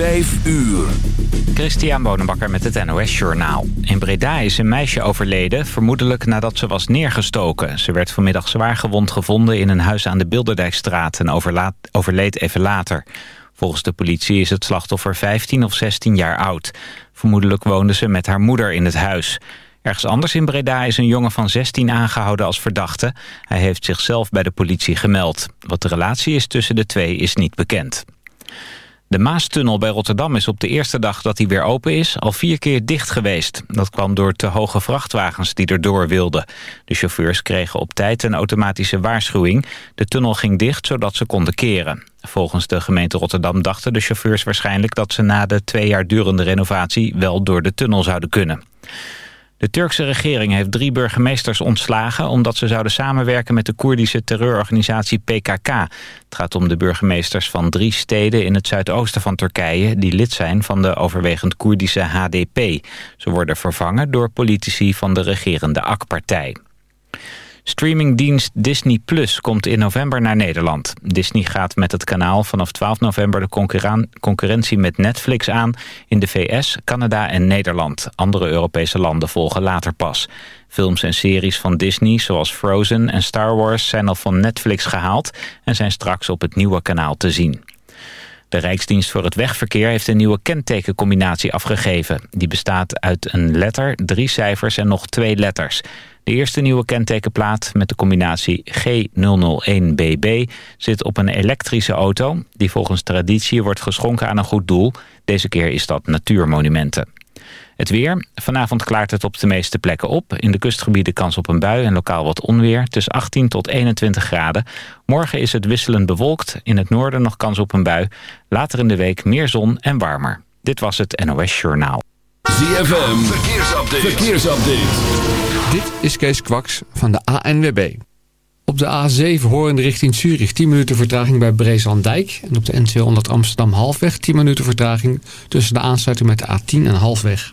5 uur. Christian Bonenbakker met het NOS Journaal. In Breda is een meisje overleden, vermoedelijk nadat ze was neergestoken. Ze werd vanmiddag zwaar gewond gevonden in een huis aan de Bilderdijkstraat... en overleed even later. Volgens de politie is het slachtoffer 15 of 16 jaar oud. Vermoedelijk woonde ze met haar moeder in het huis. Ergens anders in Breda is een jongen van 16 aangehouden als verdachte. Hij heeft zichzelf bij de politie gemeld. Wat de relatie is tussen de twee is niet bekend. De Maastunnel bij Rotterdam is op de eerste dag dat hij weer open is... al vier keer dicht geweest. Dat kwam door te hoge vrachtwagens die erdoor wilden. De chauffeurs kregen op tijd een automatische waarschuwing. De tunnel ging dicht zodat ze konden keren. Volgens de gemeente Rotterdam dachten de chauffeurs waarschijnlijk... dat ze na de twee jaar durende renovatie wel door de tunnel zouden kunnen. De Turkse regering heeft drie burgemeesters ontslagen... omdat ze zouden samenwerken met de Koerdische terreurorganisatie PKK. Het gaat om de burgemeesters van drie steden in het zuidoosten van Turkije... die lid zijn van de overwegend Koerdische HDP. Ze worden vervangen door politici van de regerende AK-partij. Streamingdienst Disney Plus komt in november naar Nederland. Disney gaat met het kanaal vanaf 12 november de concurrentie met Netflix aan... in de VS, Canada en Nederland. Andere Europese landen volgen later pas. Films en series van Disney, zoals Frozen en Star Wars... zijn al van Netflix gehaald en zijn straks op het nieuwe kanaal te zien. De Rijksdienst voor het Wegverkeer heeft een nieuwe kentekencombinatie afgegeven. Die bestaat uit een letter, drie cijfers en nog twee letters. De eerste nieuwe kentekenplaat met de combinatie G001BB zit op een elektrische auto... die volgens traditie wordt geschonken aan een goed doel. Deze keer is dat natuurmonumenten. Het weer. Vanavond klaart het op de meeste plekken op. In de kustgebieden kans op een bui en lokaal wat onweer. Tussen 18 tot 21 graden. Morgen is het wisselend bewolkt. In het noorden nog kans op een bui. Later in de week meer zon en warmer. Dit was het NOS Journaal. ZFM. Verkeersupdate. Verkeersupdate. Dit is Kees Kwaks van de ANWB. Op de A7 horende richting Zurich 10 minuten vertraging bij Breeslanddijk. En op de N200 Amsterdam halfweg 10 minuten vertraging tussen de aansluiting met de A10 en halfweg.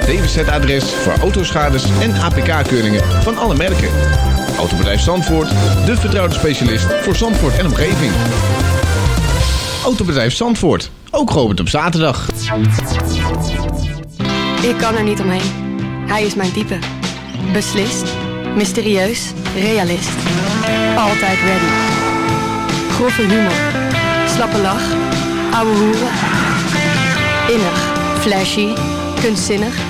DWZ-adres voor autoschades en APK-keuringen van alle merken. Autobedrijf Zandvoort, de vertrouwde specialist voor Zandvoort en omgeving. Autobedrijf Zandvoort, ook geopend op zaterdag. Ik kan er niet omheen. Hij is mijn type. Beslist, mysterieus, realist. Altijd ready. Grove humor, slappe lach, ouwe hoeren. Innig, flashy, kunstzinnig.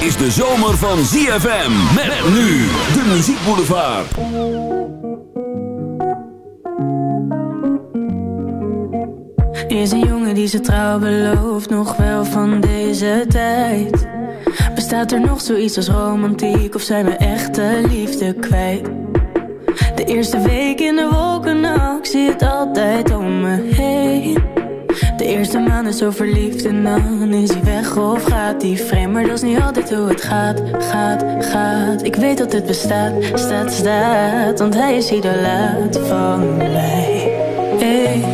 Is de zomer van ZFM. Met nu de muziekboulevard. Is een jongen die ze trouw belooft, nog wel van deze tijd. Bestaat er nog zoiets als romantiek of zijn we echte liefde kwijt? De eerste week in de wolken, nou, ik zie het altijd om me heen. De eerste maand is zo verliefd en dan is hij weg of gaat hij vreemd. Maar dat is niet altijd hoe het gaat, gaat, gaat. Ik weet dat het bestaat, staat, staat. Want hij is idolaat van mij. Hey.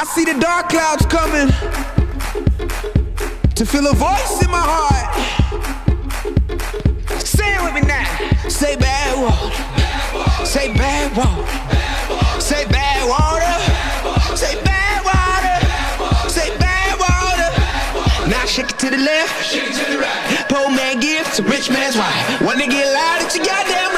I see the dark clouds coming to feel a voice in my heart. Say it with me now. Say bad water. Say bad water. Say bad water. Say bad water. Say bad water. Now shake it to the left. Shake it to the right. Poor man gives to rich man's wife. They get loud, it's your goddamn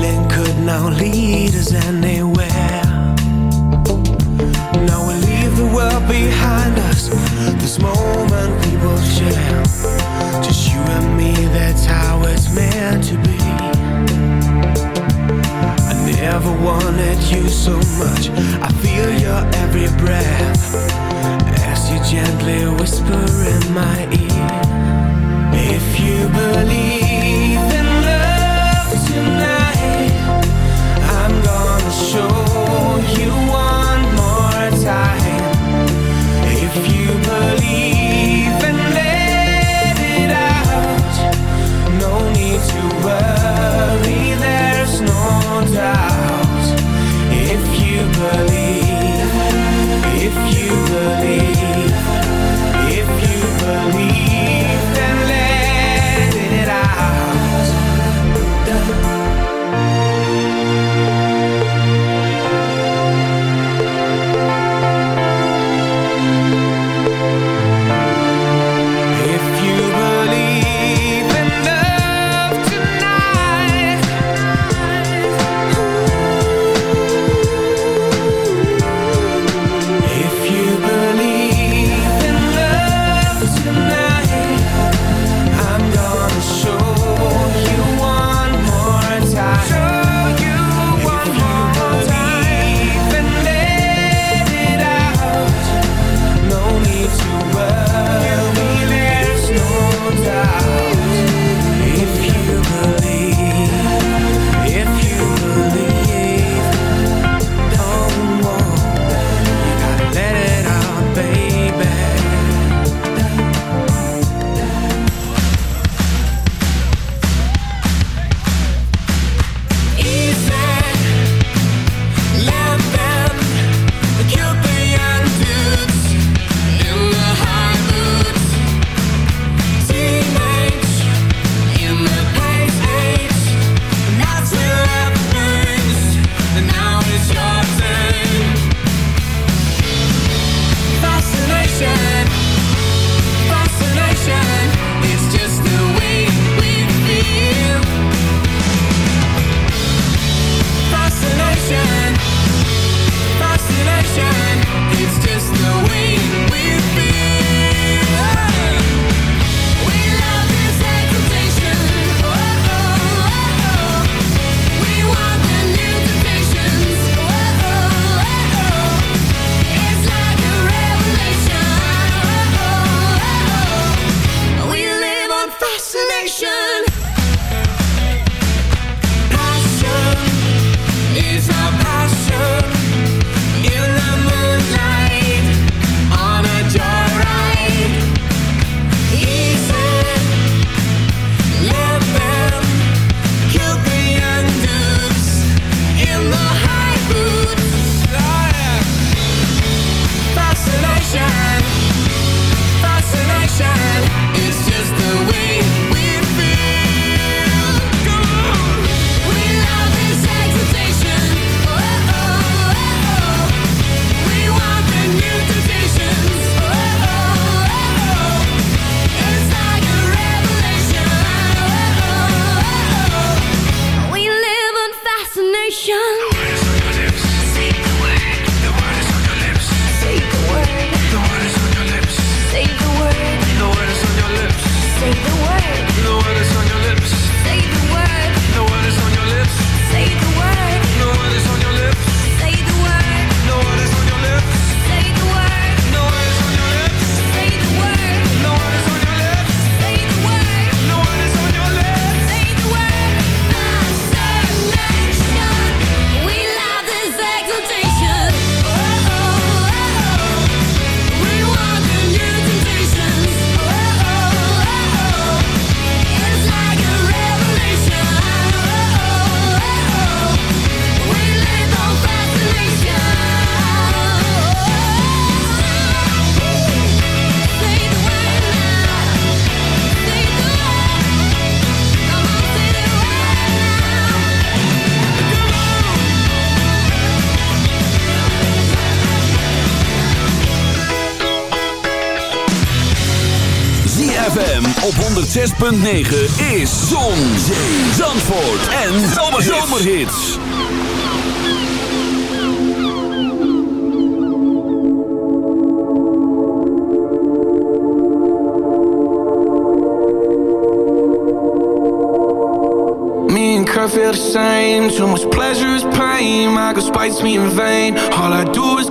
feeling could now lead us anywhere. 106.9 is Zon, Zee, Zandvoort en Zomerhits. Me and Kurt feel the same. Too much pleasure is pain. My girl spites me in vain. All I do is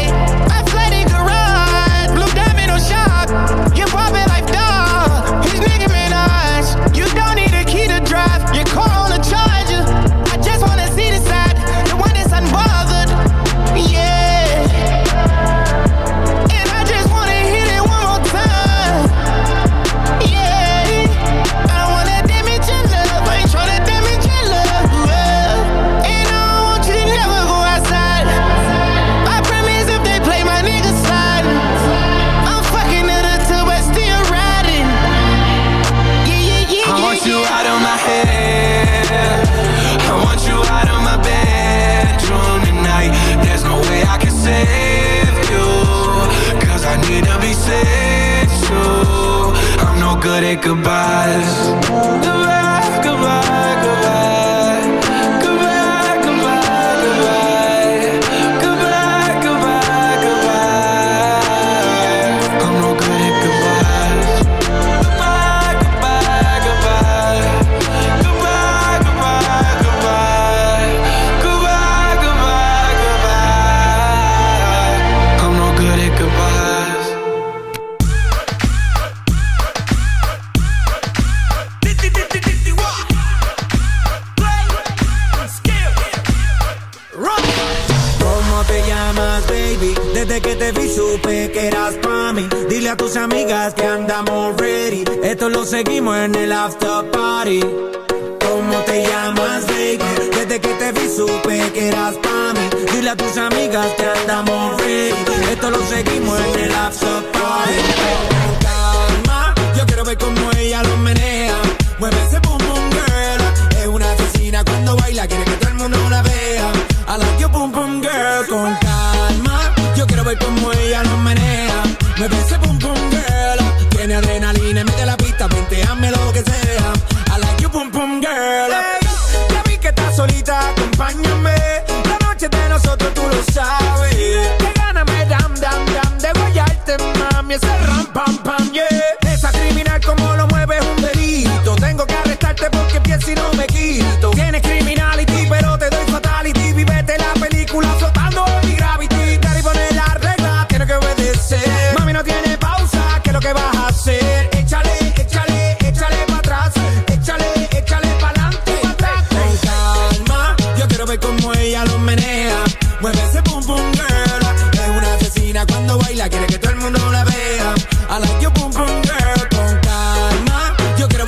Good at goodbyes.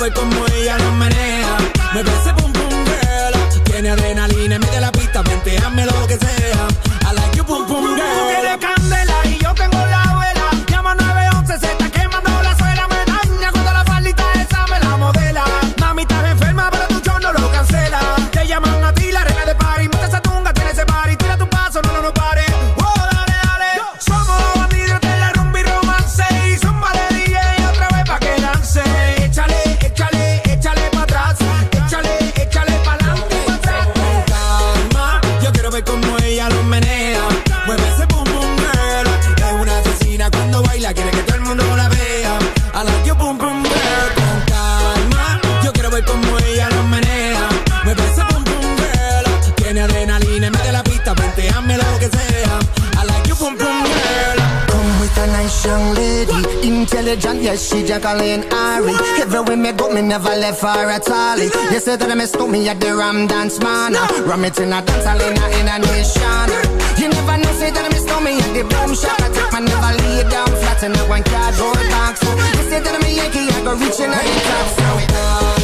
mueve como at the Ram Dance Man. Uh, ram it in a dance hall in a, in a nation. You never know, say that I miss me at the boom shop. I take my never lay down flat in a one cardboard box. You say that I'm a Yankee, I go reaching out the top. So it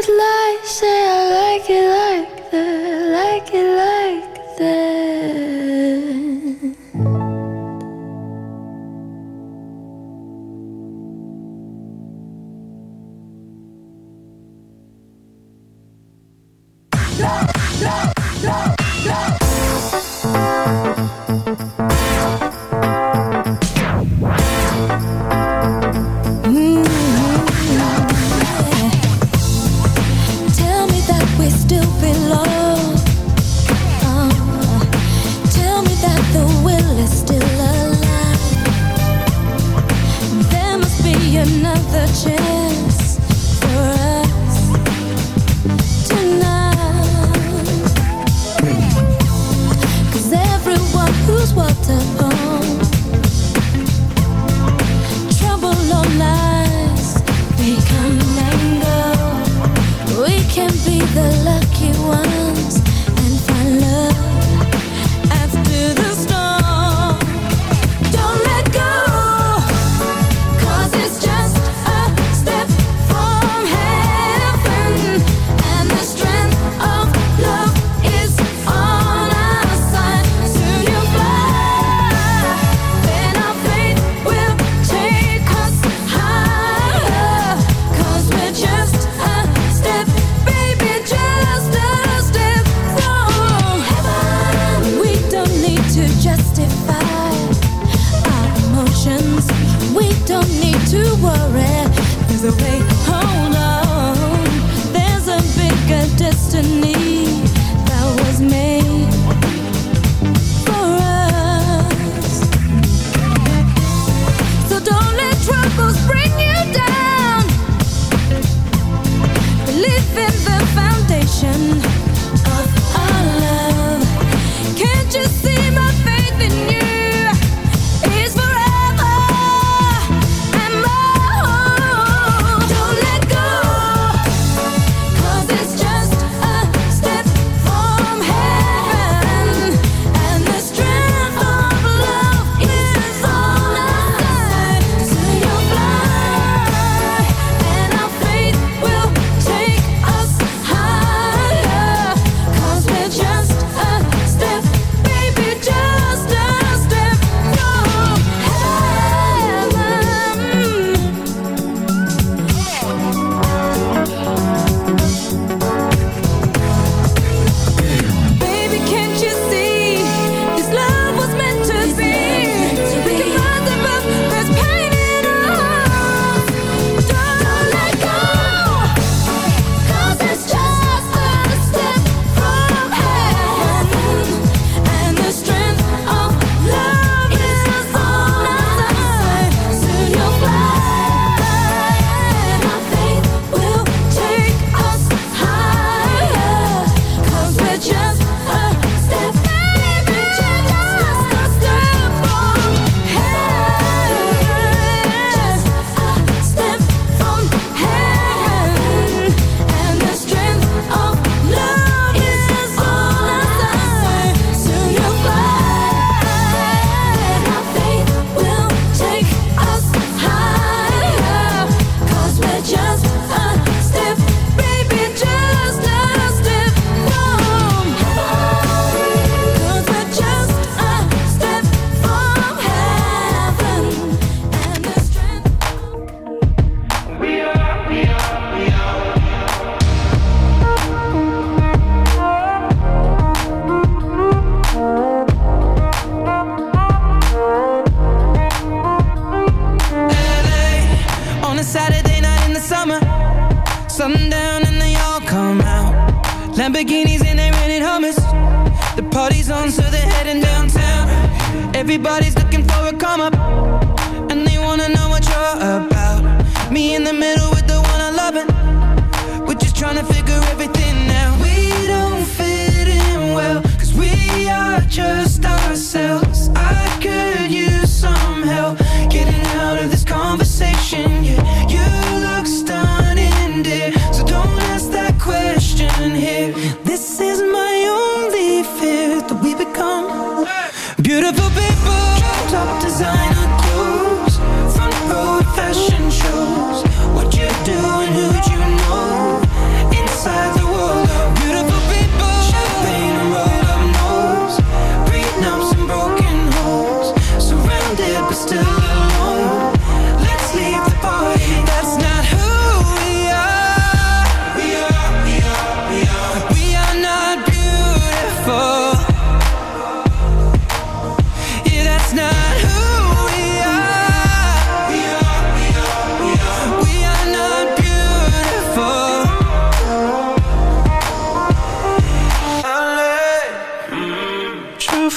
could lie, say I like it like this.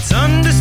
It's understood.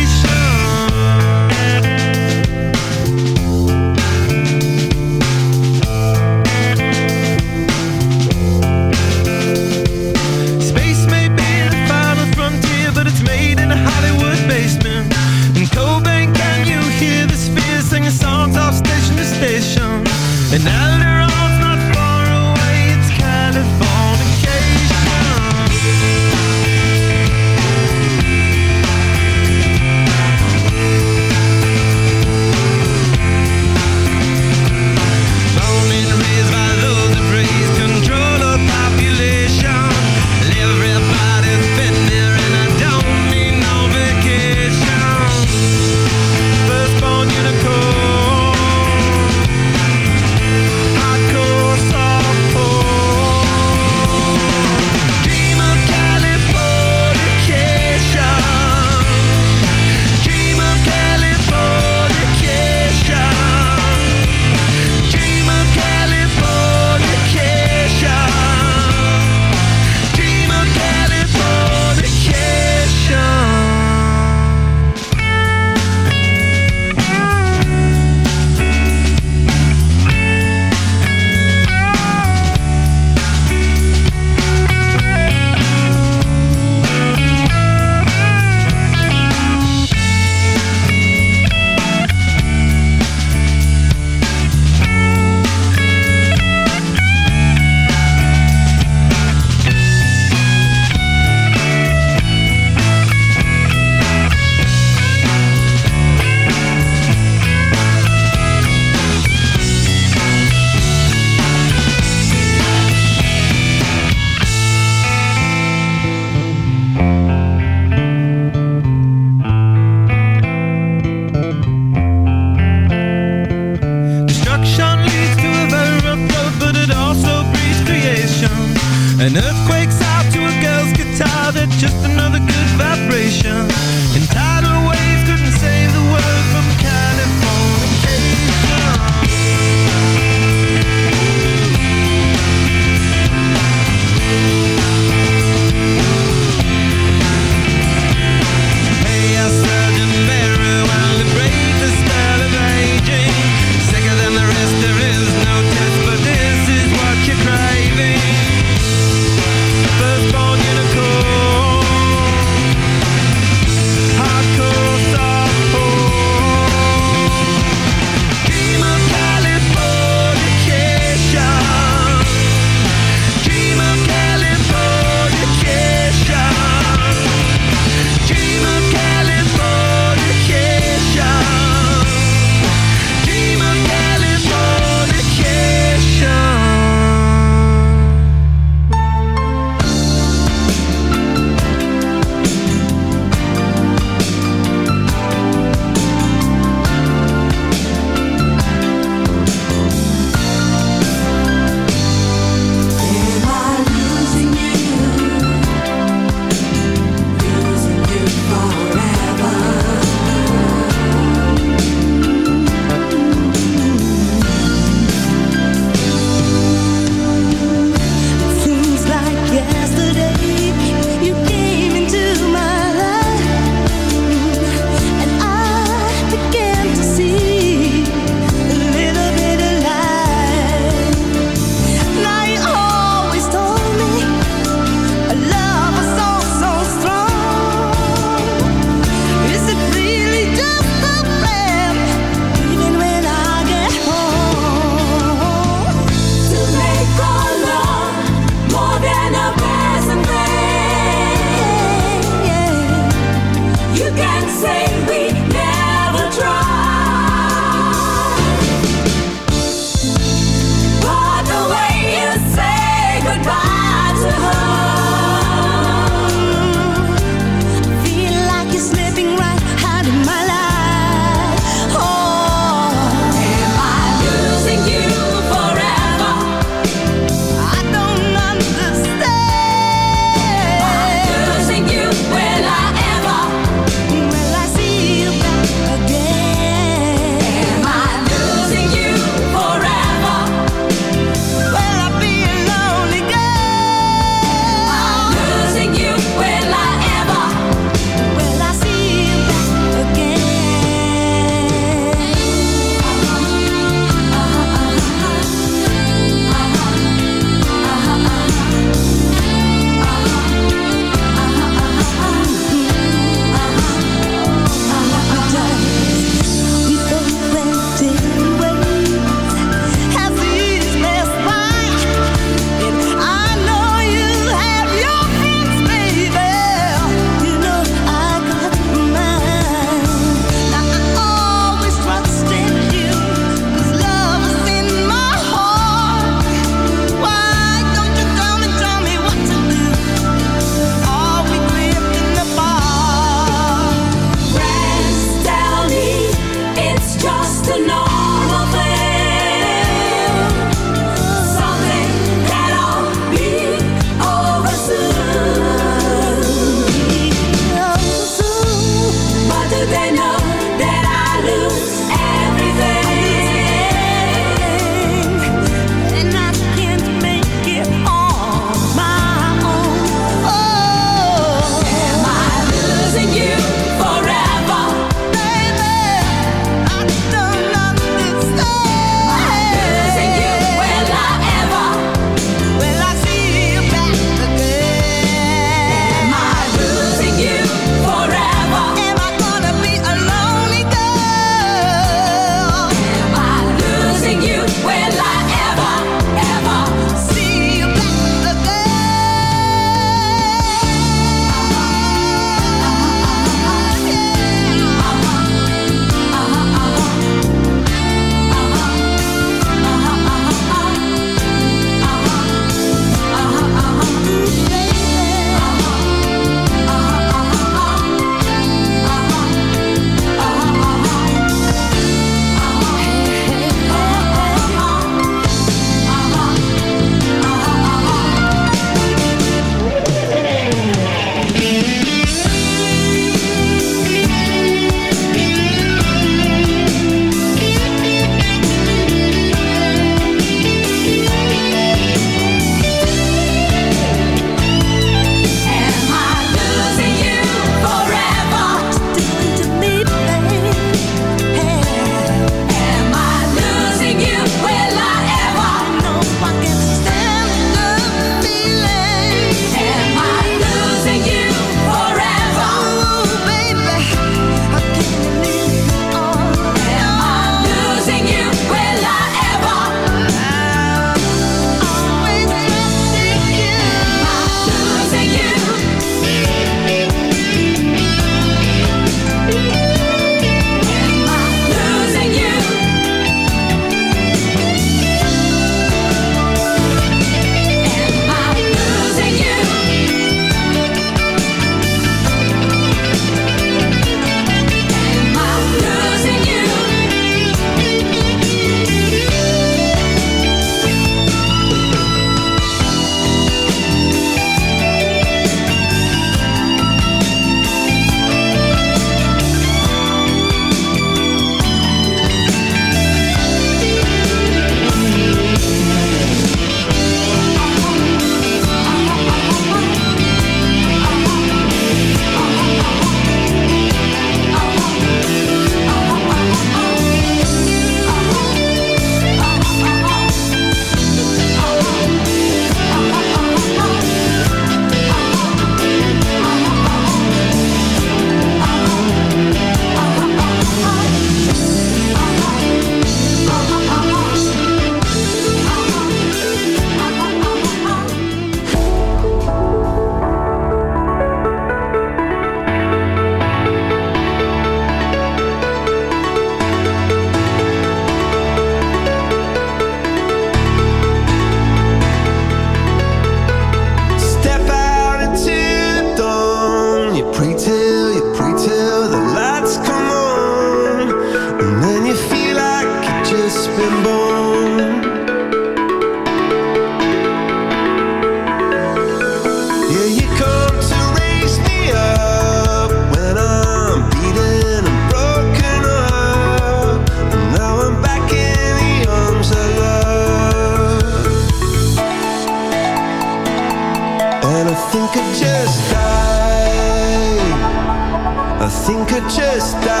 Think acesta,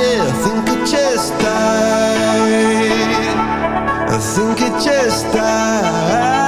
yeah, think acesta, think died